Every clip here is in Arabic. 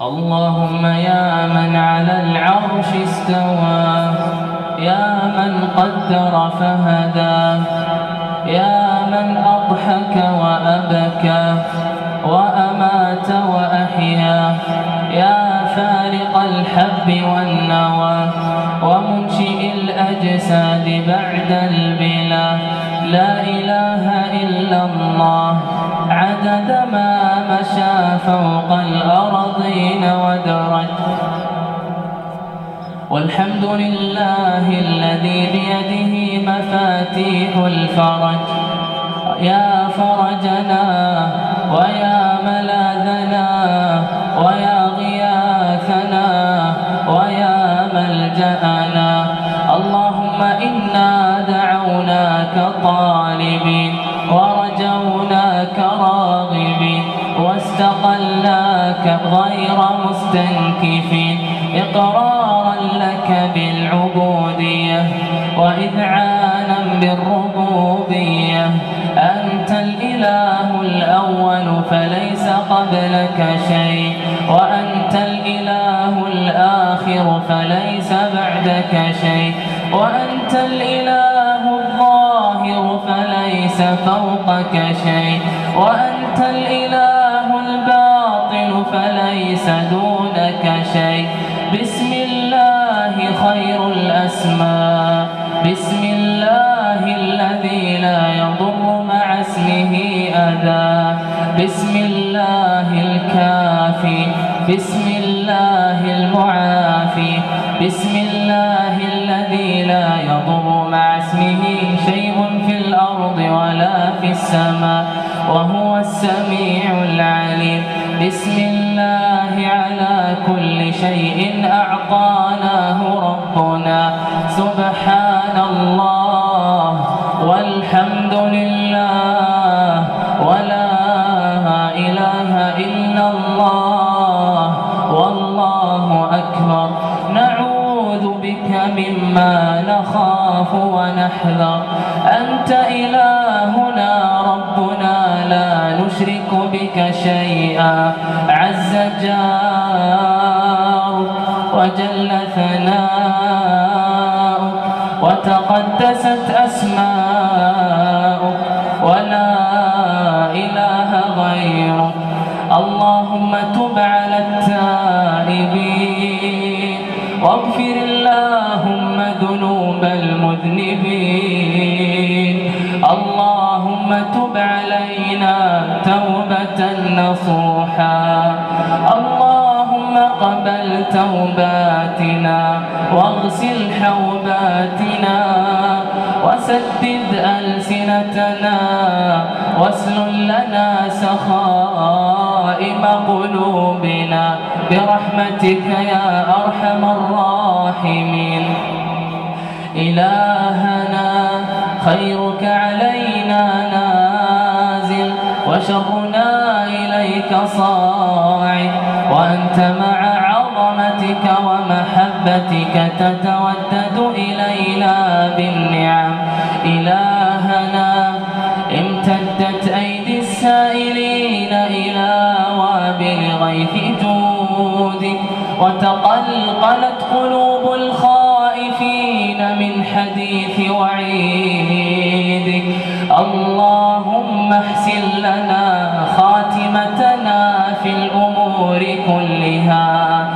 اللهم يا من على العرش استوى يا من قدر فهدى يا من أضحك وأبكى وأمات وأحيا يا فارق الحب والنوى ومنشئ الأجساد بعد البلا. لا إله إلا الله. عدد ما مشى فوق الأرضين ودرج والحمد لله الذي بيده مفاتيح الفرج. يا فرجنا ويا ملاذنا ويا واستقلناك غير مستنكفين إقرارا لك بالعبودية وإذعانا بالربوبية. أنت الإله الأول فليس قبلك شيء. وأنت الإله الآخر فليس بعدك شيء. وأنت الإله الظاهر فليس فوقك شيء. وأنت الإله فليس دونك شيء. بسم الله خير الأسماء. بسم الله الذي لا يضر مع اسمه أذى بسم الله الكافي. بسم الله المعافي. بسم الله الذي لا يضر مع اسمه شيء في الأرض ولا في السماء. وهو السميع العليم. بسم الله على كل شيء أعطاناه ربنا. سبحان الله والحمد لله ولا إله إلا الله والله أكبر. نعوذ بك مما نخاف ونحذر. أنت إلهنا ربنا. لا نشرك بك شيئا. عز جارك وجل ثناؤك. وتقدست أسماؤك. ولا إله غيرك. اللهم تب على التائبين. واغفر اللهم ذنوب المذنبين. تب علينا توبة نصوحا. اللهم قبل توباتنا واغسل حوباتنا وسدد ألسنتنا واسلل لنا سخائم قلوبنا برحمتك يا أرحم الراحمين. إلهنا خيرك علينا نازل وشرنا إليك صاعد وأنت مع عظمتك ومحبتك تتودد إلينا بالنعم. إلهنا امتدت أيدي السائلين إلى وابل غيث جودك وتقلقلت قلوب الخائفين من حديث وعيدك اللهم احسن لنا خاتمتنا في الأمور كلها.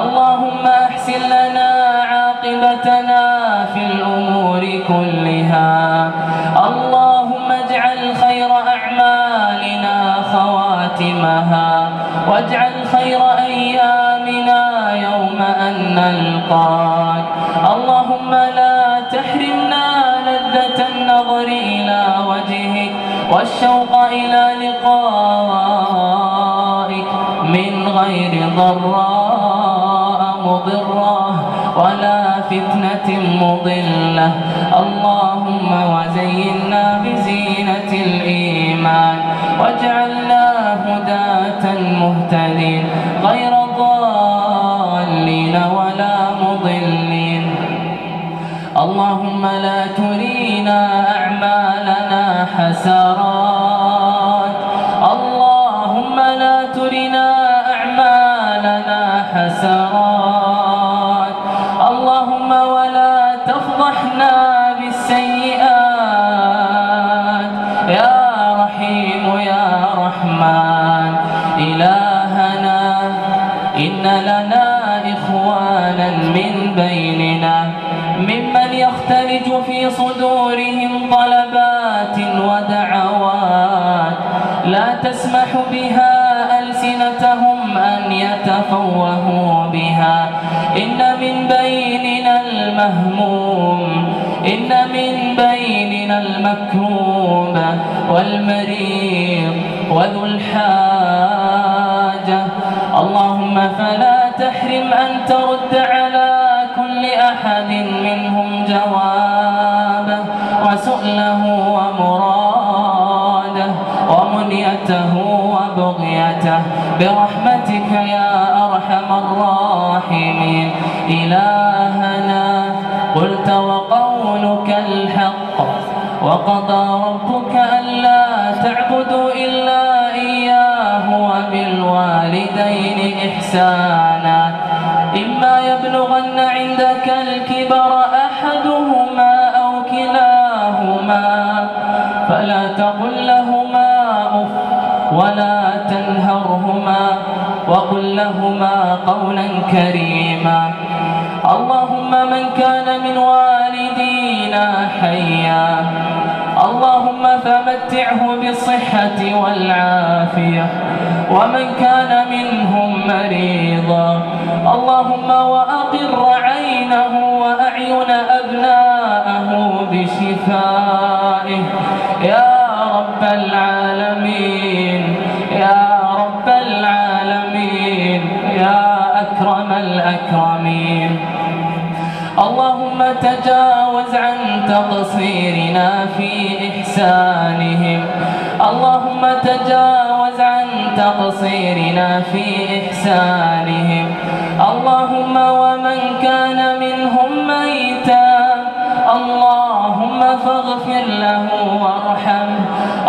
اللهم احسن لنا عاقبتنا في الأمور كلها. اللهم اجعل خير أعمالنا خواتمها. واجعل خير أيامنا يوم أن نلقاك. اللهم لا تحرمنا لذة النظر إلى وجهك والشوق إلى لقائك من غير ضراء مضرة ولا فتنة مضلة. اللهم وزينا بزينة الإيمان واجعلنا هداة مهتدين غير ضالين ولا مضلين. اللهم لا ترينا أعمالنا حسرات اللهم لا ترنا أعمالنا حسرات اللهم ولا تفضحنا بالسيئات. يا رحيم يا رحمن إلهنا إن لنا إخوانا من بيننا. ممن يختلج في صدورهم طلبات ودعوات. لا تسمح بها ألسنتهم أن يتفوهوا بها. إن من بيننا المهموم. إن من بيننا المكروب والمريض وذو الحاجة. اللهم فلا تحرم أن ترد كل أحد منهم جوابه وسؤله ومراده ومنيته وبغيته برحمتك يا أرحم الراحمين إلهنا قلت وقولك الحق وقضى ربك ألا تعبدوا إلا إياه وبالوالدين إحسانا إما يبلغن عندك الكبر أحدهما أو كلاهما فلا تقل لهما أف ولا تنهرهما وقل لهما قولا كريما اللهم من كان من والدينا حيا اللهم فمتعه بالصحة والعافية ومن كان منهم مريضا. اللهم وأقر عينه وأعين أبناءه بشفائه. يا رب العالمين يا رب العالمين يا أكرم الأكرمين. اللهم تجاوز عن تقصيرنا في إحسانهم. اللهم تجاوز عن تقصيرنا في إحسانهم. اللهم ومن كان منهم ميتا. اللهم فاغفر له وارحمه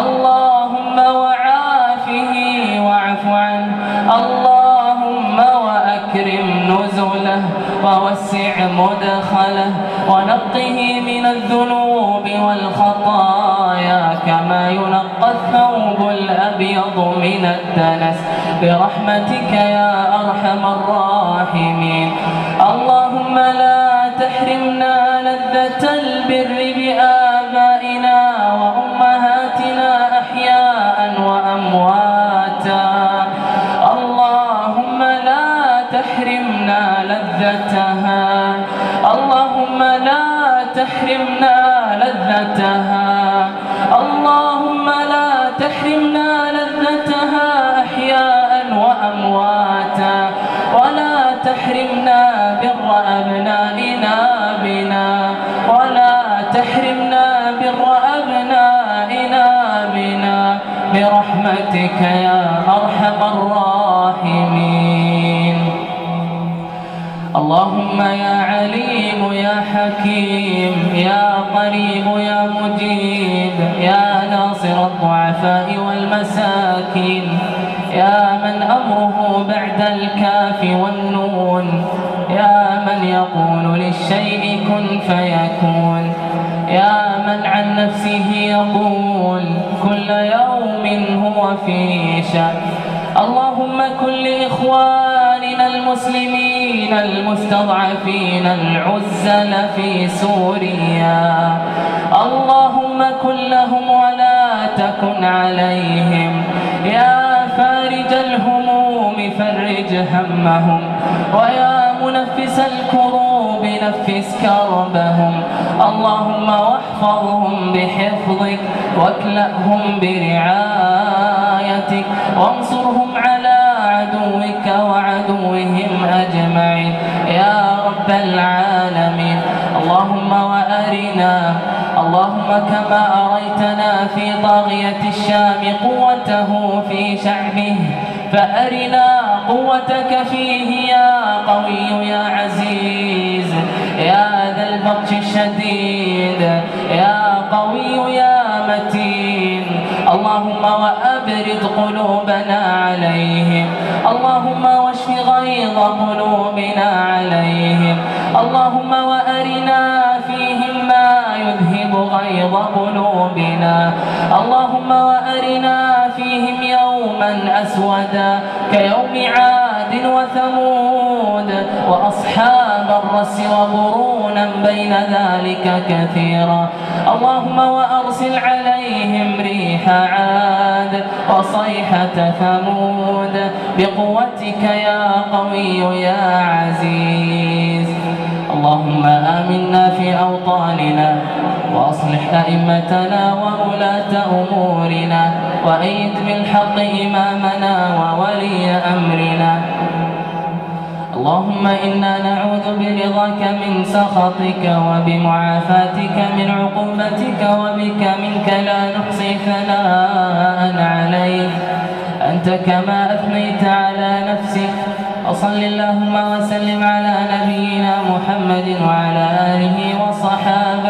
اللهم وعافه واعف عنه. اللهم وأكرم نزله ووسع مدخله ونقه من الذنوب والخطايا كما ينقى الثوب الأبيض من الدنس. برحمتك يا أرحم الراحمين. اللهم لا تحرمنا لذة البر بآبائنا وأمهاتنا أحياء وأمواتا. اللهم لا تحرمنا لذتها. اللهم لا تحرمنا لذتها. اللهم لا تحرمنا لذتها أحياء وأمواتا. ولا تحرمنا بر أبنائنا بنا. ولا تحرمنا بر أبنائنا بنا. برحمتك يا أرحم الراحمين. اللهم يا عليم يا حكيم يا قريب يا مجيب يا ناصر الضعفاء والمساكين يا من أمره بعد الكاف والنون يا من يقول للشيء كن فيكون يا من عن نفسه يقول كل يوم هو في شأن اللهم كن لإخواننا المسلمين المستضعفين العزل في سوريا. اللهم كن لهم ولا تكن عليهم. يا فارج الهموم فرج همهم. ويا منفس الكروب نفس كربهم. اللهم واحفظهم بحفظك واكلأهم برعايتك. وانصرهم على عدوك وعدوهم أجمعين. يا رب العالمين. اللهم وأرنا اللهم كما أريتنا في طاغية الشام قوته في شعبه فأرنا قوتك فيه يا قوي يا عزيز. يا ذا البطش الشديد يا قوي يا متين. اللهم وأبرد قلوبنا عليهم. اللهم غيظ قلوبنا عليهم. اللهم وأرنا فيهم ما يذهب غيظ قلوبنا. اللهم وأرنا فيهم يوما أسودا كيوم عاد وثمود وأصحاب الرس وقرونا بين ذلك كثيرا. اللهم وأرسل عليهم ريح عاد وصيحة ثمود. بقوتك يا قوي يا عزيز. اللهم آمنا في أوطاننا وأصلح أئمتنا وولاة أمورنا وأيد بالحق إمامنا وولي أمرنا. اللهم إنا نعوذ برضاك من سخطك وبمعافاتك من عقوبتك وبك منك لا نحصي ثناء عليك. أنت كما أثنيت على نفسك. وصل اللهم وسلم على نبينا محمد وعلى آله أجمعين